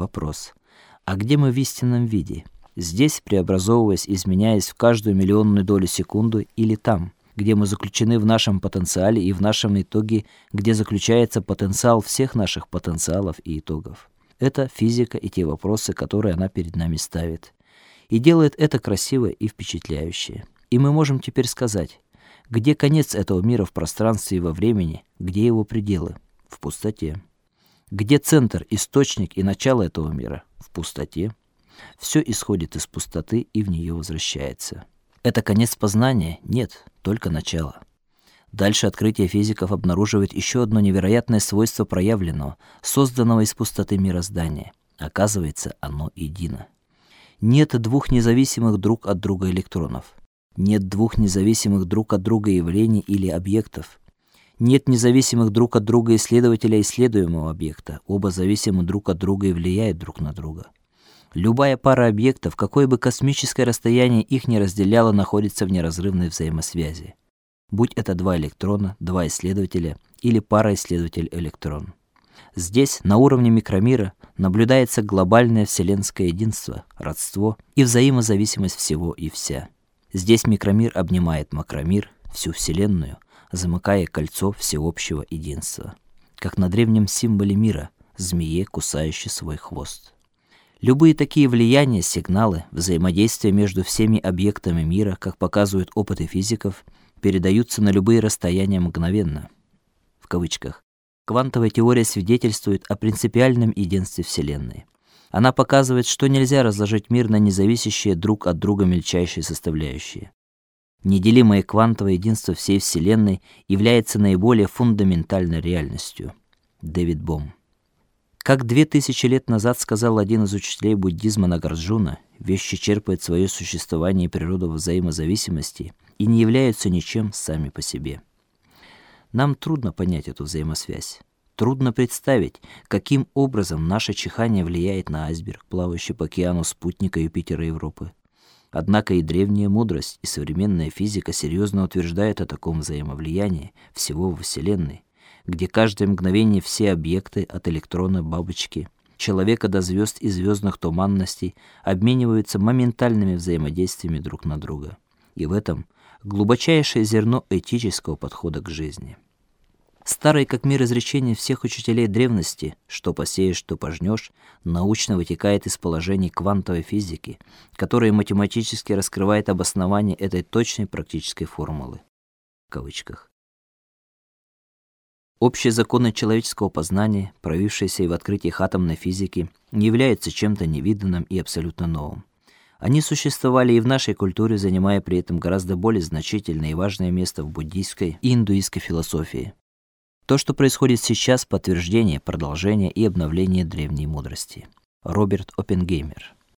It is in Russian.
Вопрос. А где мы в истинном виде? Здесь, преобразовываясь, изменяясь в каждую миллионную долю секунды или там, где мы заключены в нашем потенциале и в нашем итоге, где заключается потенциал всех наших потенциалов и итогов. Это физика и те вопросы, которые она перед нами ставит. И делает это красиво и впечатляюще. И мы можем теперь сказать, где конец этого мира в пространстве и во времени, где его пределы? В пустоте. Где центр, источник и начало этого мира? В пустоте. Все исходит из пустоты и в нее возвращается. Это конец познания? Нет, только начало. Дальше открытие физиков обнаруживает еще одно невероятное свойство проявленного, созданного из пустоты мироздания. Оказывается, оно едино. Нет двух независимых друг от друга электронов. Нет двух независимых друг от друга явлений или объектов. Нет независимых друг от друга исследователя и исследуемого объекта. Оба зависимы друг от друга и влияют друг на друга. Любая пара объектов, какое бы космическое расстояние их ни разделяло, находится в неразрывной взаимосвязи. Будь это два электрона, два исследователя или пара исследователь-электрон. Здесь, на уровне микромира, наблюдается глобальное вселенское единство, родство и взаимозависимость всего и вся. Здесь микромир обнимает макромир, всю вселенную – замыкая кольцо всеобщего единства, как на древнем символе мира змее, кусающей свой хвост. Любые такие влияния, сигналы, взаимодействия между всеми объектами мира, как показывают опыты физиков, передаются на любые расстояния мгновенно. В кавычках. Квантовая теория свидетельствует о принципиальном единстве Вселенной. Она показывает, что нельзя разложить мир на независящие друг от друга мельчайшие составляющие. Неделимое квантовое единство всей Вселенной является наиболее фундаментальной реальностью. Дэвид Бом. Как две тысячи лет назад сказал один из учителей буддизма Нагарджуна, вещи черпают свое существование и природу взаимозависимости и не являются ничем сами по себе. Нам трудно понять эту взаимосвязь. Трудно представить, каким образом наше чихание влияет на айсберг, плавающий по океану спутника Юпитера Европы Однако и древняя мудрость, и современная физика серьезно утверждают о таком взаимовлиянии всего во Вселенной, где каждое мгновение все объекты от электрона бабочки, человека до звезд и звездных туманностей обмениваются моментальными взаимодействиями друг на друга. И в этом глубочайшее зерно этического подхода к жизни. Старое как мир изречение всех учителей древности, что посеешь, что пожнешь, научно вытекает из положений квантовой физики, которые математически раскрывает обоснование этой точной практической формулы. В кавычках. Общие законы человеческого познания, проявившиеся и в открытиях атомной физики, не являются чем-то невиданным и абсолютно новым. Они существовали и в нашей культуре, занимая при этом гораздо более значительное и важное место в буддийской и индуистской философии. То, что происходит сейчас, подтверждение, продолжение и обновление древней мудрости. Роберт Оппенгеймер